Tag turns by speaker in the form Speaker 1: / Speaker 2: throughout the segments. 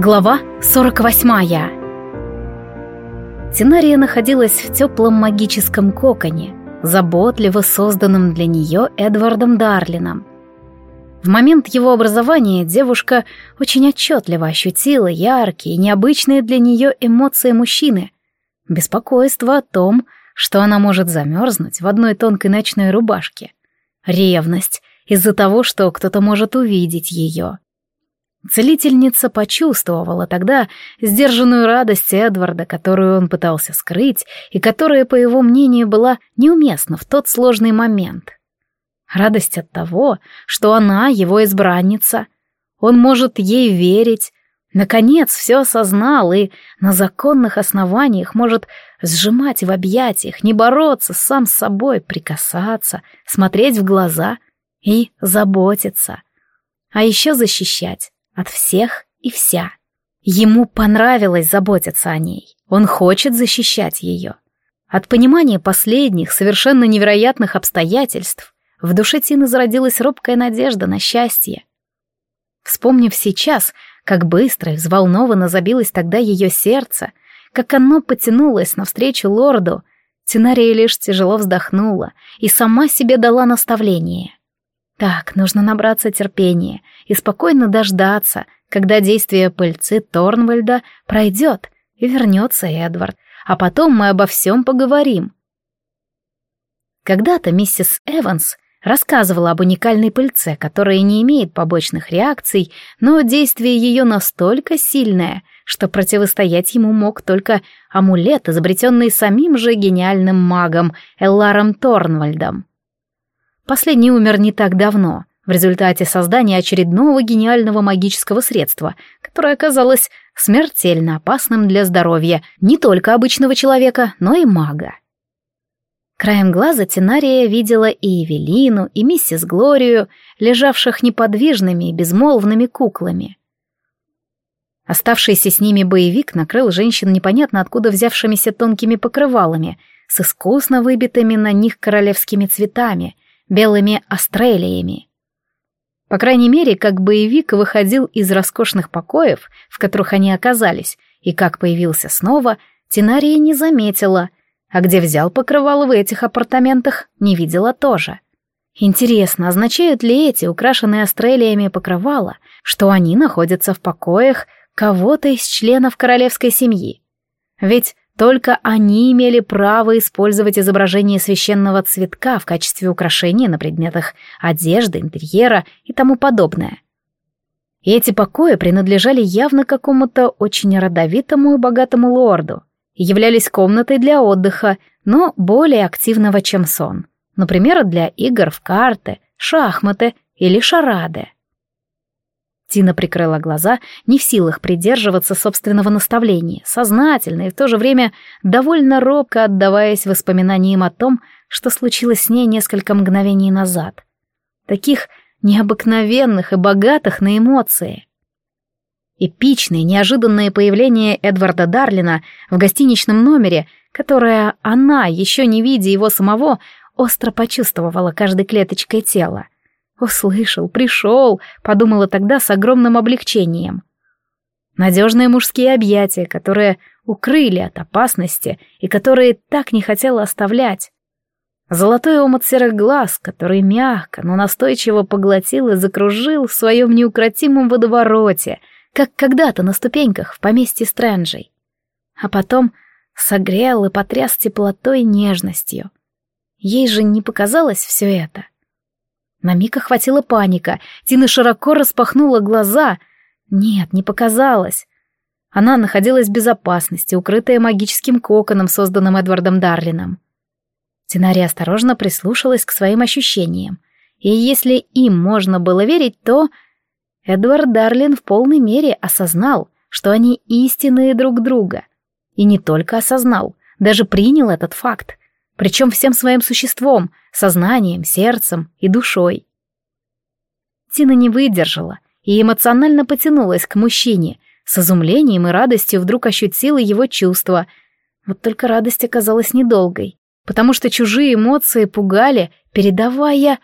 Speaker 1: Глава 48 Тинария находилась в теплом магическом коконе, заботливо созданном для нее Эдвардом Дарлином. В момент его образования девушка очень отчетливо ощутила яркие необычные для нее эмоции мужчины. Беспокойство о том, что она может замерзнуть в одной тонкой ночной рубашке. Ревность из-за того, что кто-то может увидеть ее. Целительница почувствовала тогда сдержанную радость Эдварда, которую он пытался скрыть, и которая, по его мнению, была неуместна в тот сложный момент. Радость от того, что она его избранница. Он может ей верить. Наконец все осознал и на законных основаниях может сжимать в объятиях, не бороться сам с собой, прикасаться, смотреть в глаза и заботиться. А еще защищать от всех и вся. Ему понравилось заботиться о ней. Он хочет защищать ее. От понимания последних, совершенно невероятных обстоятельств в душе Тины зародилась робкая надежда на счастье. Вспомнив сейчас, как быстро и взволнованно забилось тогда ее сердце, как оно потянулось навстречу лорду, Тинария лишь тяжело вздохнула и сама себе дала наставление. Так, нужно набраться терпения и спокойно дождаться, когда действие пыльцы Торнвальда пройдет и вернется Эдвард, а потом мы обо всем поговорим. Когда-то миссис Эванс рассказывала об уникальной пыльце, которая не имеет побочных реакций, но действие ее настолько сильное, что противостоять ему мог только амулет, изобретенный самим же гениальным магом Элларом Торнвальдом. Последний умер не так давно, в результате создания очередного гениального магического средства, которое оказалось смертельно опасным для здоровья не только обычного человека, но и мага. Краем глаза Тинария видела и Эвелину, и миссис Глорию, лежавших неподвижными и безмолвными куклами. Оставшийся с ними боевик накрыл женщин непонятно откуда взявшимися тонкими покрывалами, с искусно выбитыми на них королевскими цветами — белыми астрелиями. По крайней мере, как боевик выходил из роскошных покоев, в которых они оказались, и как появился снова, Тинария не заметила, а где взял покрывало в этих апартаментах, не видела тоже. Интересно, означают ли эти, украшенные астрелиями покрывала, что они находятся в покоях кого-то из членов королевской семьи? Ведь только они имели право использовать изображение священного цветка в качестве украшения на предметах одежды, интерьера и тому подобное. И эти покои принадлежали явно какому-то очень родовитому и богатому лорду и являлись комнатой для отдыха, но более активного, чем сон. Например, для игр в карты, шахматы или шарады. Тина прикрыла глаза, не в силах придерживаться собственного наставления, сознательно и в то же время довольно робко отдаваясь воспоминаниям о том, что случилось с ней несколько мгновений назад. Таких необыкновенных и богатых на эмоции. Эпичное, неожиданное появление Эдварда Дарлина в гостиничном номере, которое она, еще не видя его самого, остро почувствовала каждой клеточкой тела — «Услышал, пришел», — подумала тогда с огромным облегчением. Надежные мужские объятия, которые укрыли от опасности и которые так не хотела оставлять. Золотой омут серых глаз, который мягко, но настойчиво поглотил и закружил в своем неукротимом водовороте, как когда-то на ступеньках в поместье Стрэнджей. А потом согрел и потряс теплотой и нежностью. Ей же не показалось все это — на миг охватила паника. Тина широко распахнула глаза. Нет, не показалось. Она находилась в безопасности, укрытая магическим коконом, созданным Эдвардом Дарлином. Тинария осторожно прислушалась к своим ощущениям. И если им можно было верить, то... Эдвард Дарлин в полной мере осознал, что они истинные друг друга. И не только осознал, даже принял этот факт причем всем своим существом, сознанием, сердцем и душой. Тина не выдержала и эмоционально потянулась к мужчине, с изумлением и радостью вдруг ощутила его чувства. Вот только радость оказалась недолгой, потому что чужие эмоции пугали, передавая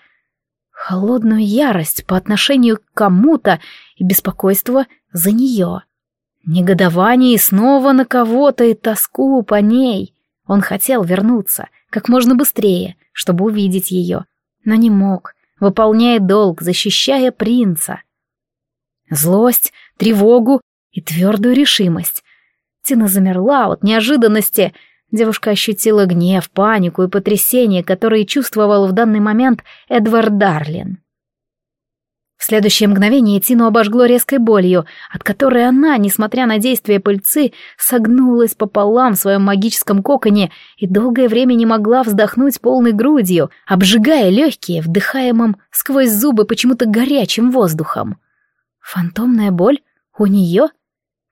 Speaker 1: холодную ярость по отношению к кому-то и беспокойство за нее. Негодование и снова на кого-то и тоску по ней. Он хотел вернуться как можно быстрее, чтобы увидеть ее, но не мог, выполняя долг, защищая принца. Злость, тревогу и твердую решимость. Тина замерла от неожиданности. Девушка ощутила гнев, панику и потрясение, которые чувствовал в данный момент Эдвард Дарлин. В следующее мгновение Тину обожгло резкой болью, от которой она, несмотря на действия пыльцы, согнулась пополам в своем магическом коконе и долгое время не могла вздохнуть полной грудью, обжигая легкие, вдыхаемым сквозь зубы почему-то горячим воздухом. Фантомная боль? У нее?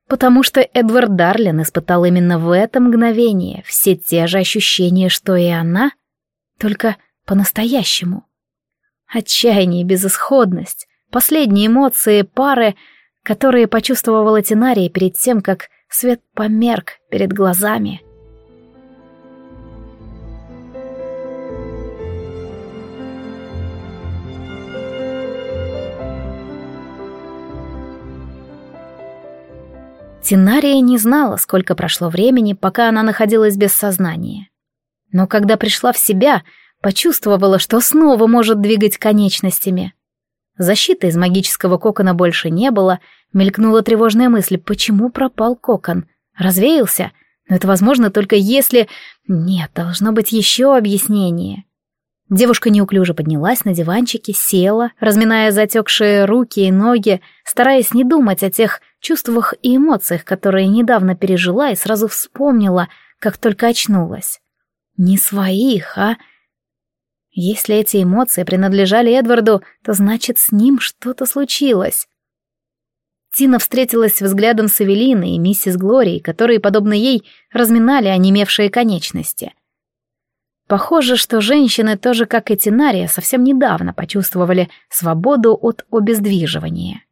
Speaker 1: Потому что Эдвард Дарлин испытал именно в это мгновение все те же ощущения, что и она, только по-настоящему. Отчаяние, безысходность, Последние эмоции пары, которые почувствовала Тинария перед тем, как свет померк перед глазами. Тинария не знала, сколько прошло времени, пока она находилась без сознания. Но когда пришла в себя, почувствовала, что снова может двигать конечностями. Защиты из магического кокона больше не было, мелькнула тревожная мысль, почему пропал кокон? Развеялся? Но это возможно только если... Нет, должно быть еще объяснение. Девушка неуклюже поднялась на диванчике, села, разминая затекшие руки и ноги, стараясь не думать о тех чувствах и эмоциях, которые недавно пережила и сразу вспомнила, как только очнулась. Не своих, а если эти эмоции принадлежали Эдварду, то значит, с ним что-то случилось. Тина встретилась взглядом с Эвелиной и миссис Глорией, которые, подобно ей, разминали онемевшие конечности. Похоже, что женщины, тоже как и Тинария, совсем недавно почувствовали свободу от обездвиживания.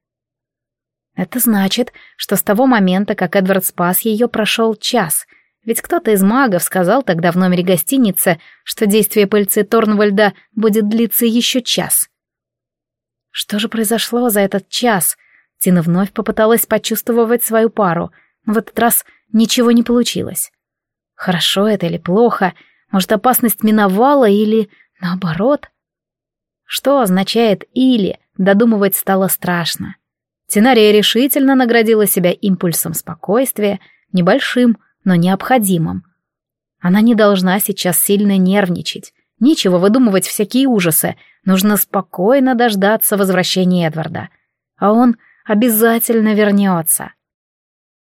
Speaker 1: Это значит, что с того момента, как Эдвард спас ее, прошел час — ведь кто-то из магов сказал тогда в номере гостиницы, что действие пыльцы Торнвальда будет длиться еще час. Что же произошло за этот час? Тина вновь попыталась почувствовать свою пару, но в этот раз ничего не получилось. Хорошо это или плохо? Может, опасность миновала или наоборот? Что означает «или»? Додумывать стало страшно. Тинария решительно наградила себя импульсом спокойствия, небольшим, но необходимым. Она не должна сейчас сильно нервничать. Нечего выдумывать всякие ужасы. Нужно спокойно дождаться возвращения Эдварда. А он обязательно вернется.